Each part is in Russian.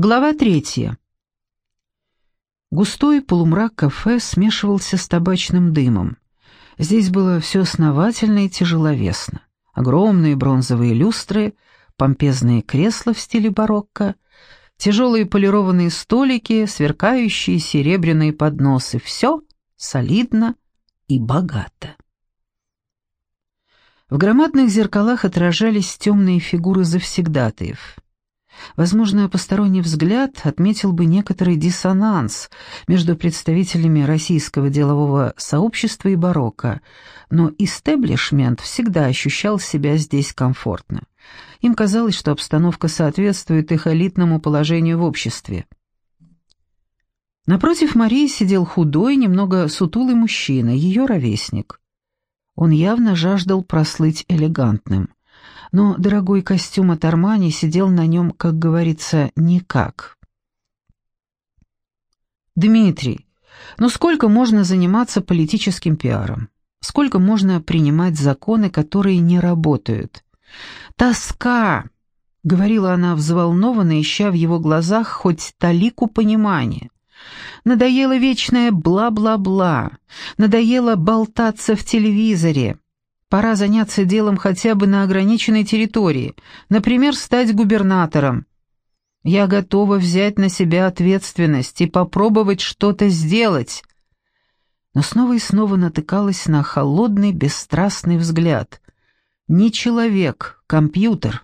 Глава третья. Густой полумрак кафе смешивался с табачным дымом. Здесь было все основательно и тяжеловесно. Огромные бронзовые люстры, помпезные кресла в стиле барокко, тяжелые полированные столики, сверкающие серебряные подносы. Все солидно и богато. В громадных зеркалах отражались темные фигуры завсегдатаев — Возможно, посторонний взгляд отметил бы некоторый диссонанс между представителями российского делового сообщества и барокко, но истеблишмент всегда ощущал себя здесь комфортно. Им казалось, что обстановка соответствует их элитному положению в обществе. Напротив Марии сидел худой, немного сутулый мужчина, ее ровесник. Он явно жаждал прослыть элегантным но дорогой костюм от Армани сидел на нем, как говорится, никак. «Дмитрий, ну сколько можно заниматься политическим пиаром? Сколько можно принимать законы, которые не работают? Тоска!» — говорила она взволнованно, ища в его глазах хоть талику понимания. «Надоело вечное бла-бла-бла, надоело болтаться в телевизоре». Пора заняться делом хотя бы на ограниченной территории, например, стать губернатором. Я готова взять на себя ответственность и попробовать что-то сделать. Но снова и снова натыкалась на холодный, бесстрастный взгляд. Не человек, компьютер.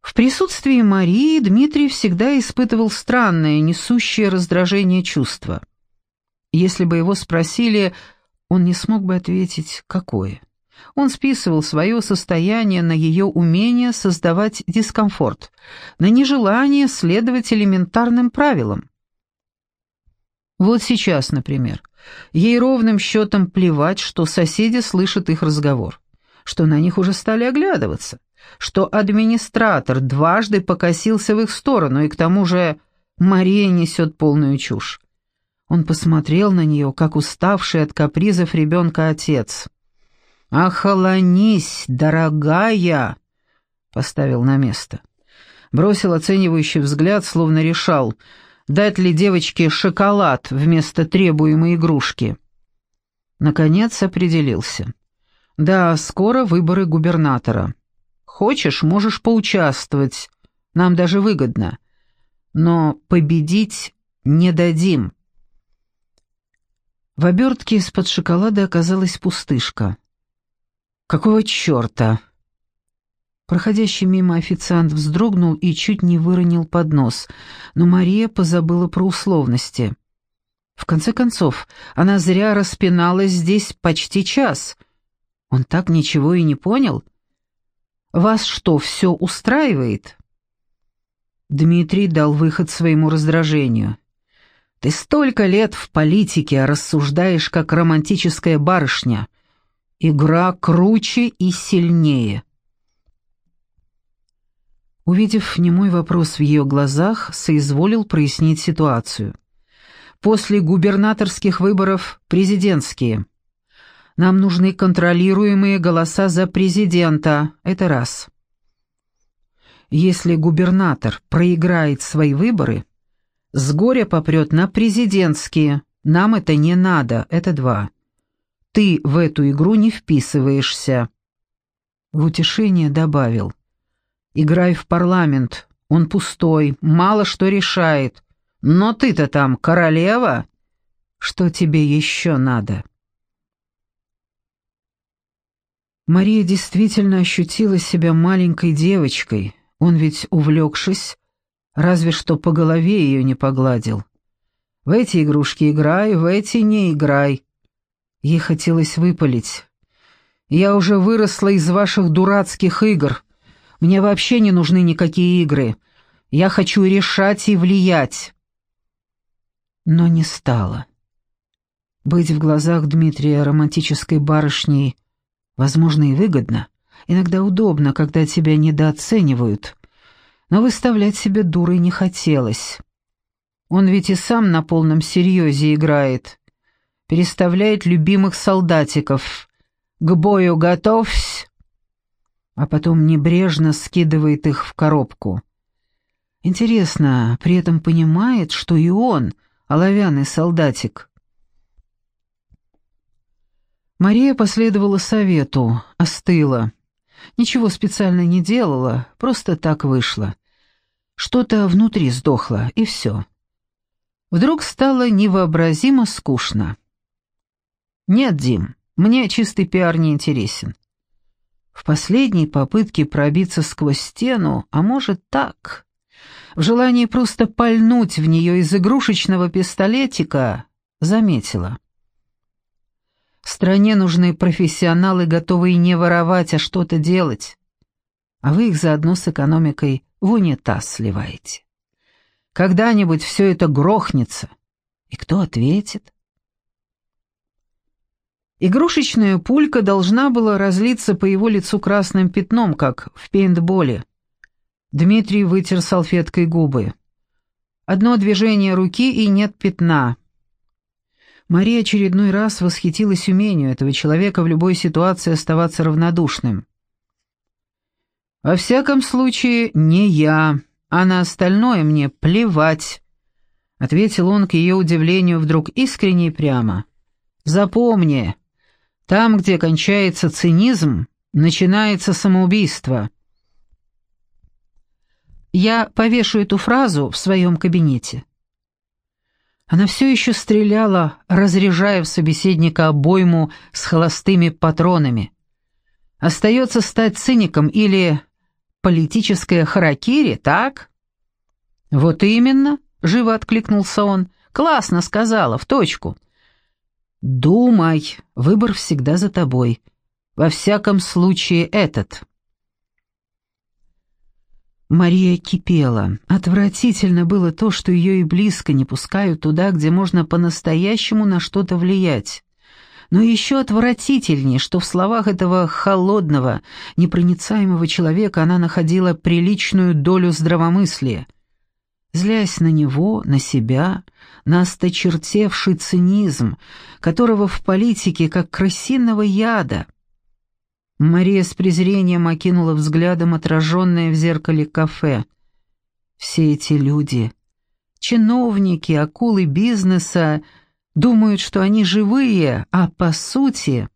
В присутствии Марии Дмитрий всегда испытывал странное, несущее раздражение чувство. Если бы его спросили он не смог бы ответить, какое. Он списывал свое состояние на ее умение создавать дискомфорт, на нежелание следовать элементарным правилам. Вот сейчас, например, ей ровным счетом плевать, что соседи слышат их разговор, что на них уже стали оглядываться, что администратор дважды покосился в их сторону, и к тому же Мария несет полную чушь. Он посмотрел на нее, как уставший от капризов ребенка отец. «Охолонись, дорогая!» — поставил на место. Бросил оценивающий взгляд, словно решал, дать ли девочке шоколад вместо требуемой игрушки. Наконец определился. «Да, скоро выборы губернатора. Хочешь, можешь поучаствовать, нам даже выгодно. Но победить не дадим». В обертке из-под шоколада оказалась пустышка. «Какого черта?» Проходящий мимо официант вздрогнул и чуть не выронил поднос, но Мария позабыла про условности. В конце концов, она зря распиналась здесь почти час. Он так ничего и не понял. «Вас что, все устраивает?» Дмитрий дал выход своему раздражению. Ты столько лет в политике, рассуждаешь как романтическая барышня. Игра круче и сильнее. Увидев немой вопрос в ее глазах, соизволил прояснить ситуацию. После губернаторских выборов президентские. Нам нужны контролируемые голоса за президента. Это раз. Если губернатор проиграет свои выборы, с горя попрет на президентские. Нам это не надо, это два. Ты в эту игру не вписываешься. В утешение добавил. Играй в парламент, он пустой, мало что решает. Но ты-то там королева. Что тебе еще надо? Мария действительно ощутила себя маленькой девочкой. Он ведь, увлекшись, разве что по голове ее не погладил. В эти игрушки играй, в эти не играй. Ей хотелось выпалить. Я уже выросла из ваших дурацких игр. Мне вообще не нужны никакие игры. Я хочу решать и влиять. Но не стало. Быть в глазах Дмитрия романтической барышней, возможно, и выгодно. Иногда удобно, когда тебя недооценивают но выставлять себя дурой не хотелось. Он ведь и сам на полном серьезе играет. Переставляет любимых солдатиков. «К бою готовься!» А потом небрежно скидывает их в коробку. Интересно, при этом понимает, что и он, оловянный солдатик. Мария последовала совету, остыла. Ничего специально не делала, просто так вышло. Что-то внутри сдохло, и все. Вдруг стало невообразимо скучно. «Нет, Дим, мне чистый пиар не интересен. В последней попытке пробиться сквозь стену, а может так, в желании просто пальнуть в нее из игрушечного пистолетика, заметила. Стране нужны профессионалы, готовые не воровать, а что-то делать. А вы их заодно с экономикой в унитаз сливаете. Когда-нибудь все это грохнется. И кто ответит? Игрушечная пулька должна была разлиться по его лицу красным пятном, как в пейнтболе. Дмитрий вытер салфеткой губы. Одно движение руки и нет пятна. Мария очередной раз восхитилась умению этого человека в любой ситуации оставаться равнодушным. «Во всяком случае, не я, а на остальное мне плевать», — ответил он к ее удивлению вдруг искренне и прямо. «Запомни, там, где кончается цинизм, начинается самоубийство. Я повешу эту фразу в своем кабинете. Она все еще стреляла, разряжая в собеседника обойму с холостыми патронами. Остается стать циником или политическое харакири, так? Вот именно, живо откликнулся он. Классно сказала, в точку. Думай, выбор всегда за тобой. Во всяком случае, этот. Мария кипела. Отвратительно было то, что ее и близко не пускают туда, где можно по-настоящему на что-то влиять. Но еще отвратительнее, что в словах этого холодного, непроницаемого человека она находила приличную долю здравомыслия — злясь на него, на себя, на осточертевший цинизм, которого в политике как крысиного яда. Мария с презрением окинула взглядом отраженное в зеркале кафе. Все эти люди, чиновники, акулы бизнеса, думают, что они живые, а по сути...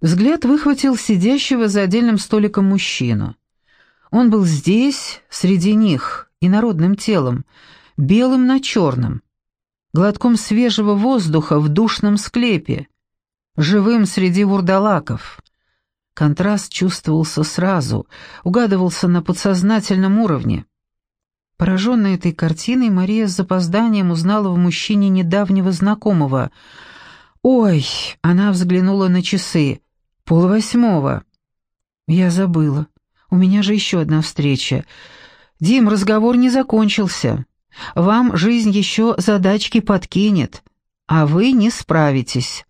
Взгляд выхватил сидящего за отдельным столиком мужчину. Он был здесь, среди них, и народным телом, белым на черном, глотком свежего воздуха в душном склепе, живым среди вурдалаков. Контраст чувствовался сразу, угадывался на подсознательном уровне. Пораженная этой картиной, Мария с запозданием узнала в мужчине недавнего знакомого. «Ой!» — она взглянула на часы. «Полвосьмого». «Я забыла. У меня же еще одна встреча. Дим, разговор не закончился. Вам жизнь еще задачки подкинет, а вы не справитесь».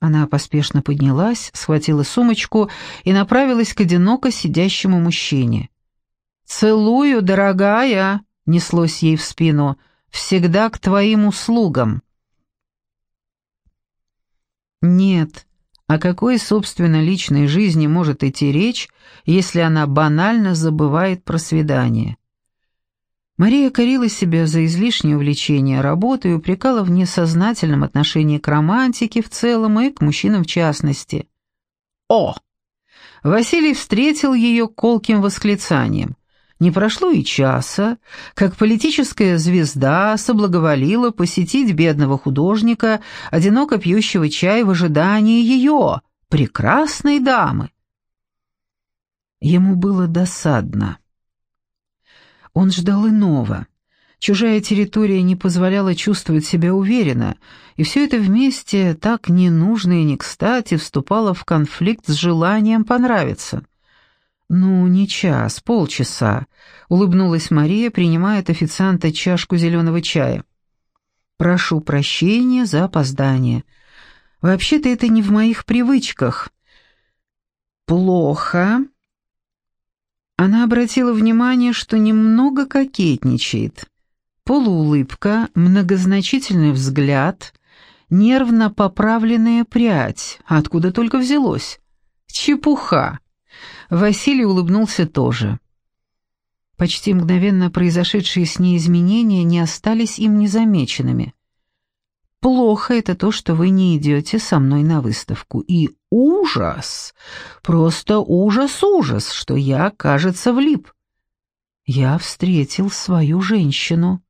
Она поспешно поднялась, схватила сумочку и направилась к одиноко сидящему мужчине. «Целую, дорогая!» — неслось ей в спину. «Всегда к твоим услугам!» «Нет, о какой, собственно, личной жизни может идти речь, если она банально забывает про свидание? Мария корила себя за излишнее увлечение работой и упрекала в несознательном отношении к романтике в целом и к мужчинам в частности. «О!» Василий встретил ее колким восклицанием. Не прошло и часа, как политическая звезда соблаговолила посетить бедного художника, одиноко пьющего чай в ожидании ее, прекрасной дамы. Ему было досадно. Он ждал иного. Чужая территория не позволяла чувствовать себя уверенно, и все это вместе так ненужно и не кстати вступало в конфликт с желанием понравиться. «Ну, не час, полчаса», — улыбнулась Мария, принимая от официанта чашку зеленого чая. «Прошу прощения за опоздание. Вообще-то это не в моих привычках». «Плохо». Она обратила внимание, что немного кокетничает. Полуулыбка, многозначительный взгляд, нервно поправленная прядь. Откуда только взялось? Чепуха. Василий улыбнулся тоже. Почти мгновенно произошедшие с ней изменения не остались им незамеченными. Плохо это то, что вы не идете со мной на выставку. И ужас, просто ужас-ужас, что я, кажется, влип. Я встретил свою женщину.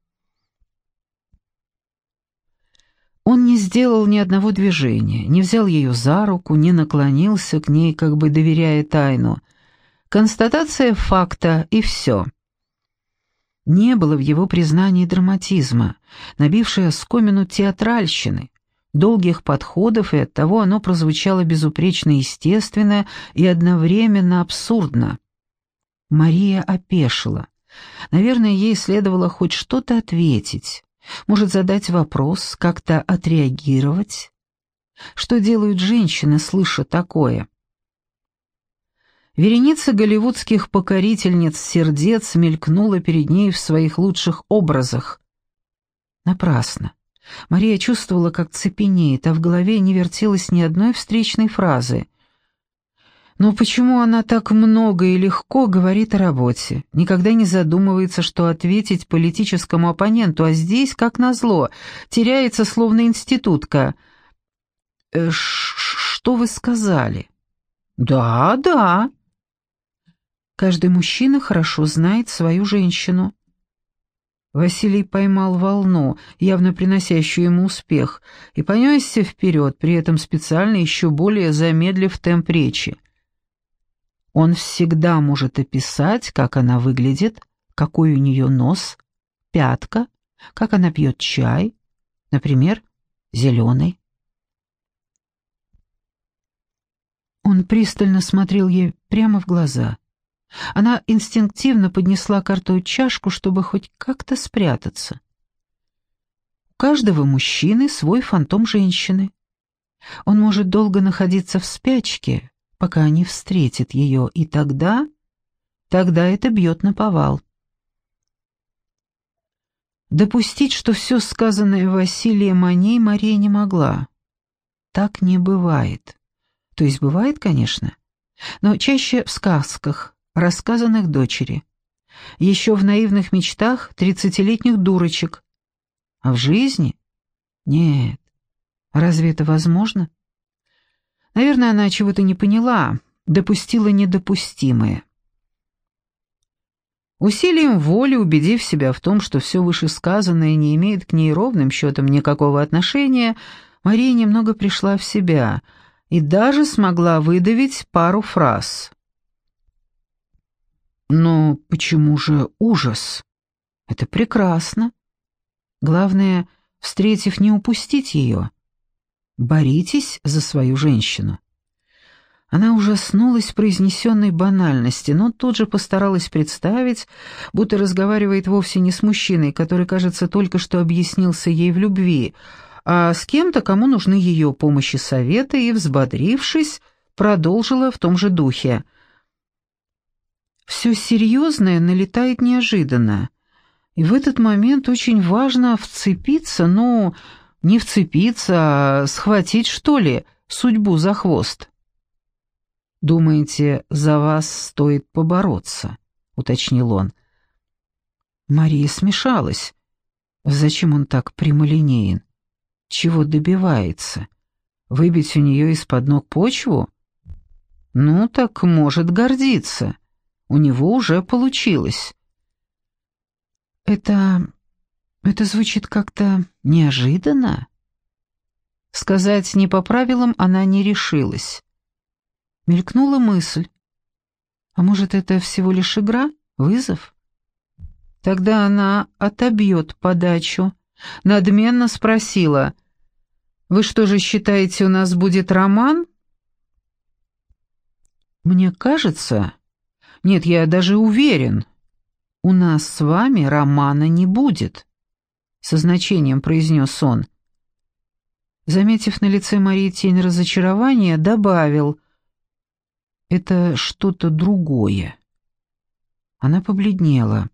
Он не сделал ни одного движения, не взял ее за руку, не наклонился к ней, как бы доверяя тайну. Констатация факта и все. Не было в его признании драматизма, набившей оскомину театральщины, долгих подходов, и оттого оно прозвучало безупречно естественно и одновременно абсурдно. Мария опешила. Наверное, ей следовало хоть что-то ответить, может задать вопрос, как-то отреагировать. Что делают женщины, слыша такое? Вереница голливудских покорительниц сердец мелькнула перед ней в своих лучших образах. Напрасно. Мария чувствовала, как цепенеет, а в голове не вертелось ни одной встречной фразы. Но почему она так много и легко говорит о работе? Никогда не задумывается, что ответить политическому оппоненту, а здесь, как назло, теряется словно институтка. «Э, «Что вы сказали?» «Да, да», Каждый мужчина хорошо знает свою женщину. Василий поймал волну, явно приносящую ему успех, и понесся вперед, при этом специально еще более замедлив темп речи. Он всегда может описать, как она выглядит, какой у нее нос, пятка, как она пьет чай, например, зеленый. Он пристально смотрел ей прямо в глаза. Она инстинктивно поднесла карту чашку, чтобы хоть как-то спрятаться. У каждого мужчины свой фантом женщины. Он может долго находиться в спячке, пока не встретит ее, и тогда... Тогда это бьет на повал. Допустить, что все сказанное Василием о ней Мария не могла. Так не бывает. То есть бывает, конечно, но чаще в сказках, рассказанных дочери. Еще в наивных мечтах тридцатилетних дурочек. А в жизни? Нет. Разве это возможно? Наверное, она чего-то не поняла, допустила недопустимое. Усилием воли, убедив себя в том, что все вышесказанное не имеет к ней ровным счетом никакого отношения, Мария немного пришла в себя и даже смогла выдавить пару фраз. Но почему же ужас? Это прекрасно. Главное, встретив, не упустить ее. Боритесь за свою женщину. Она ужаснулась произнесенной банальности, но тут же постаралась представить, будто разговаривает вовсе не с мужчиной, который, кажется, только что объяснился ей в любви, а с кем-то, кому нужны ее помощи советы, и, взбодрившись, продолжила в том же духе. Все серьезное налетает неожиданно. И в этот момент очень важно вцепиться, ну, не вцепиться, а схватить, что ли, судьбу за хвост. «Думаете, за вас стоит побороться?» — уточнил он. Мария смешалась. Зачем он так прямолинеен? Чего добивается? Выбить у нее из-под ног почву? Ну, так может гордиться у него уже получилось. Это... это звучит как-то неожиданно. Сказать не по правилам она не решилась. Мелькнула мысль. А может, это всего лишь игра, вызов? Тогда она отобьет подачу. Надменно спросила. «Вы что же считаете, у нас будет роман?» «Мне кажется, нет, я даже уверен. У нас с вами романа не будет, со значением произнес он. Заметив на лице Марии тень разочарования, добавил «Это что-то другое». Она побледнела.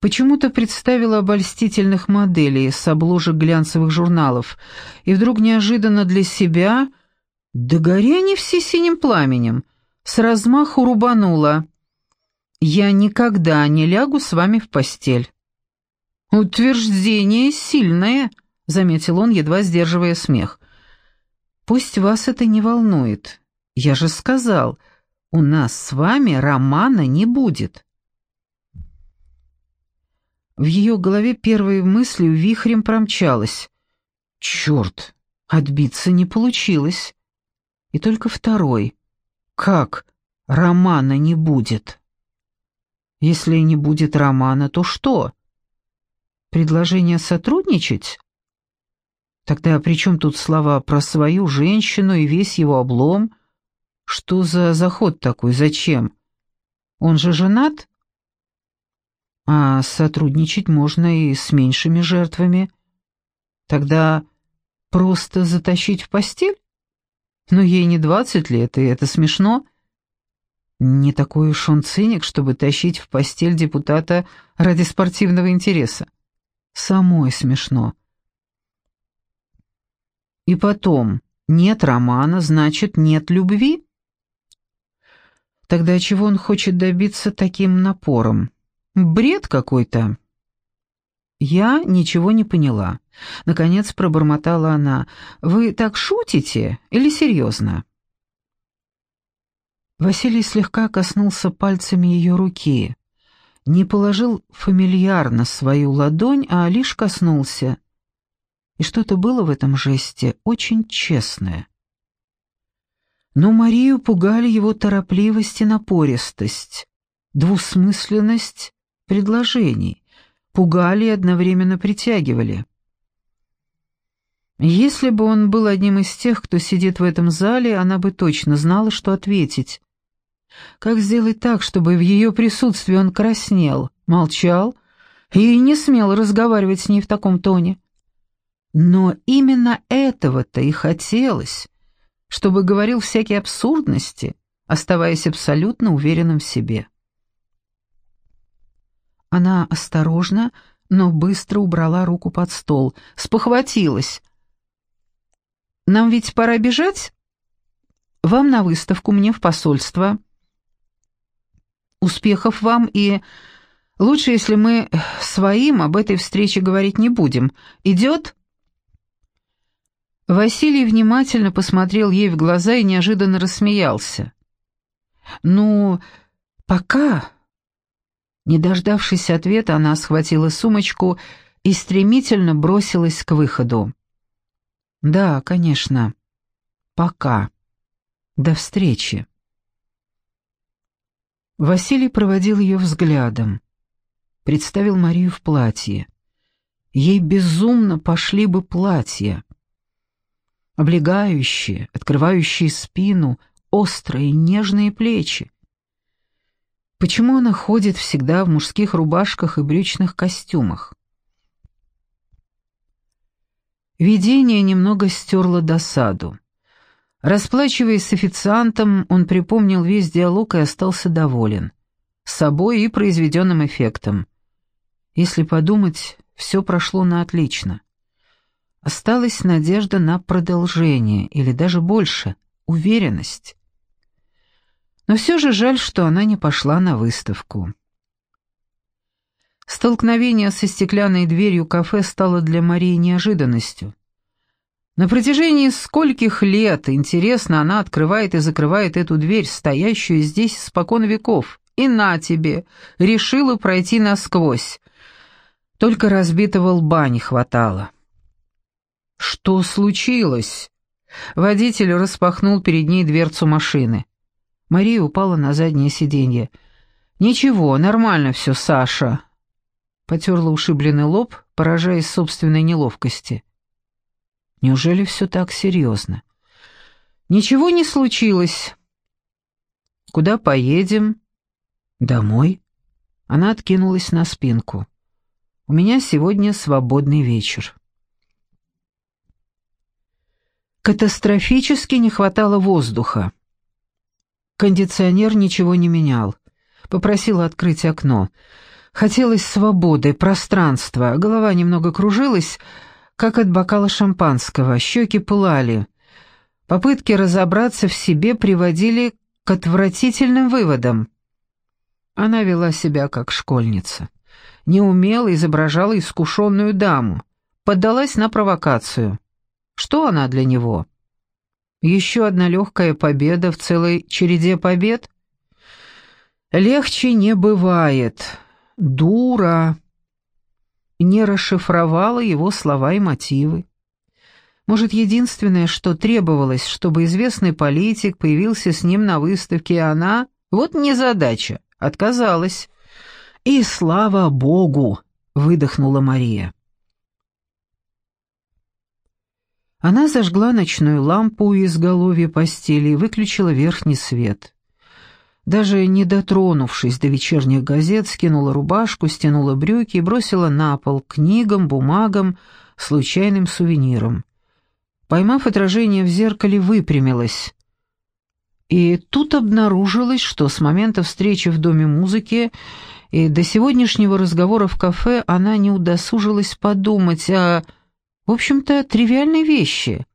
Почему-то представила обольстительных моделей с обложек глянцевых журналов, и вдруг неожиданно для себя «Да гори они все синим пламенем!» С размаху рубанула. «Я никогда не лягу с вами в постель». «Утверждение сильное», — заметил он, едва сдерживая смех. «Пусть вас это не волнует. Я же сказал, у нас с вами романа не будет». В ее голове первой мыслью вихрем промчалась. «Черт, отбиться не получилось». И только второй. «Как романа не будет?» «Если не будет романа, то что?» «Предложение сотрудничать?» Тогда при чем тут слова про свою женщину и весь его облом? Что за заход такой, зачем? Он же женат? А сотрудничать можно и с меньшими жертвами. Тогда просто затащить в постель? Но ей не двадцать лет, и это смешно. Не такой уж он циник, чтобы тащить в постель депутата ради спортивного интереса. Самой смешно. И потом, нет романа, значит, нет любви? Тогда чего он хочет добиться таким напором? Бред какой-то. Я ничего не поняла. Наконец пробормотала она. Вы так шутите или серьезно? Василий слегка коснулся пальцами ее руки. Не положил фамильярно свою ладонь, а лишь коснулся. И что-то было в этом жесте очень честное. Но Марию пугали его торопливость и напористость, двусмысленность предложений, пугали и одновременно притягивали. Если бы он был одним из тех, кто сидит в этом зале, она бы точно знала, что ответить. Как сделать так, чтобы в ее присутствии он краснел, молчал и не смел разговаривать с ней в таком тоне? Но именно этого-то и хотелось, чтобы говорил всякие абсурдности, оставаясь абсолютно уверенным в себе. Она осторожно, но быстро убрала руку под стол, спохватилась. «Нам ведь пора бежать? Вам на выставку, мне в посольство. Успехов вам и... Лучше, если мы своим об этой встрече говорить не будем. Идет?» Василий внимательно посмотрел ей в глаза и неожиданно рассмеялся. «Ну, пока...» Не дождавшись ответа, она схватила сумочку и стремительно бросилась к выходу. «Да, конечно. Пока. До встречи». Василий проводил ее взглядом. Представил Марию в платье. Ей безумно пошли бы платья. Облегающие, открывающие спину, острые, нежные плечи. Почему она ходит всегда в мужских рубашках и брючных костюмах? Видение немного стерло досаду. Расплачиваясь с официантом, он припомнил весь диалог и остался доволен. Собой и произведенным эффектом. Если подумать, все прошло на отлично. Осталась надежда на продолжение, или даже больше, уверенность. Но все же жаль, что она не пошла на выставку. Столкновение со стеклянной дверью кафе стало для Марии неожиданностью. На протяжении скольких лет, интересно, она открывает и закрывает эту дверь, стоящую здесь спокон веков. И на тебе, решила пройти насквозь. Только разбитого лба не хватало. «Что случилось?» Водитель распахнул перед ней дверцу машины. Мария упала на заднее сиденье. «Ничего, нормально все, Саша». Потерла ушибленный лоб, поражаясь собственной неловкости. «Неужели все так серьезно?» «Ничего не случилось». «Куда поедем?» «Домой». Она откинулась на спинку. «У меня сегодня свободный вечер». Катастрофически не хватало воздуха. Кондиционер ничего не менял. Попросила открыть окно. Хотелось свободы, пространства. Голова немного кружилась, как от бокала шампанского. Щеки пылали. Попытки разобраться в себе приводили к отвратительным выводам. Она вела себя как школьница. Неумело изображала искушенную даму, поддалась на провокацию. Что она для него? Еще одна легкая победа в целой череде побед? Легче не бывает. Дура. Не расшифровала его слова и мотивы. Может, единственное, что требовалось, чтобы известный политик появился с ним на выставке, а она... Вот незадача. Отказалась. «И слава Богу!» — выдохнула Мария. Она зажгла ночную лампу у изголовья постели и выключила верхний свет. Даже не дотронувшись до вечерних газет, скинула рубашку, стянула брюки и бросила на пол книгам, бумагам, случайным сувенирам. Поймав отражение в зеркале, выпрямилась. И тут обнаружилось, что с момента встречи в Доме музыки и до сегодняшнего разговора в кафе она не удосужилась подумать о, в общем-то, тривиальной вещи.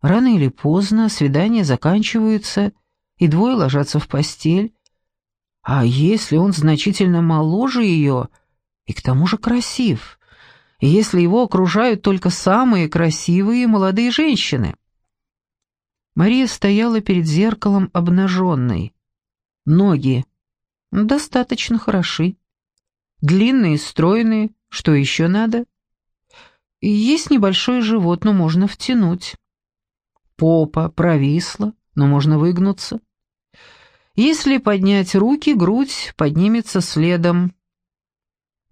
Рано или поздно свидания заканчиваются, и двое ложатся в постель. А если он значительно моложе ее и к тому же красив? И если его окружают только самые красивые молодые женщины? Мария стояла перед зеркалом обнаженной. Ноги достаточно хороши. Длинные, стройные, что еще надо? Есть небольшой живот, но можно втянуть. Попа провисла, но можно выгнуться. Если поднять руки, грудь поднимется следом.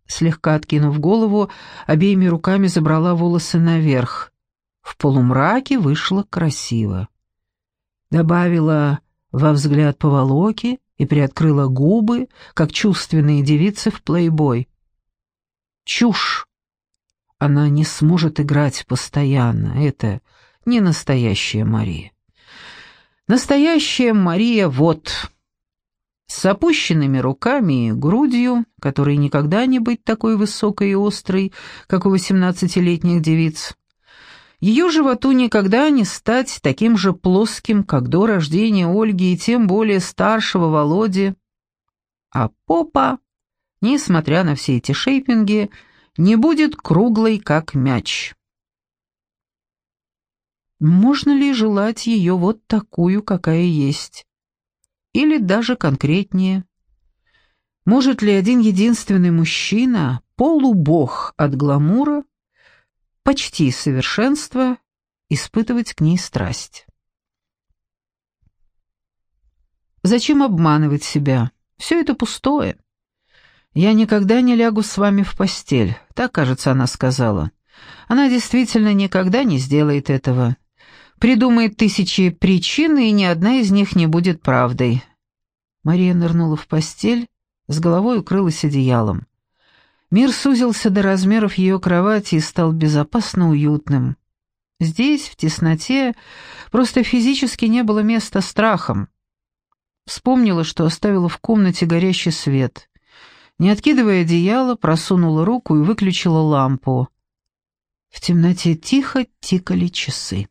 Слегка откинув голову, обеими руками забрала волосы наверх. В полумраке вышло красиво. Добавила во взгляд поволоки и приоткрыла губы, как чувственные девицы в плейбой. Чушь! Она не сможет играть постоянно, это не настоящая Мария. Настоящая Мария вот, с опущенными руками и грудью, которой никогда не быть такой высокой и острой, как у восемнадцатилетних девиц. Ее животу никогда не стать таким же плоским, как до рождения Ольги и тем более старшего Володи. А попа, несмотря на все эти шейпинги, не будет круглой, как мяч. Можно ли желать ее вот такую, какая есть? Или даже конкретнее? Может ли один единственный мужчина, полубог от гламура, почти совершенства, испытывать к ней страсть? Зачем обманывать себя? Все это пустое. «Я никогда не лягу с вами в постель», — так, кажется, она сказала. Она действительно никогда не сделает этого. Придумает тысячи причин, и ни одна из них не будет правдой. Мария нырнула в постель, с головой укрылась одеялом. Мир сузился до размеров ее кровати и стал безопасно уютным. Здесь, в тесноте, просто физически не было места страхом. Вспомнила, что оставила в комнате горящий свет. Не откидывая одеяло, просунула руку и выключила лампу. В темноте тихо тикали часы.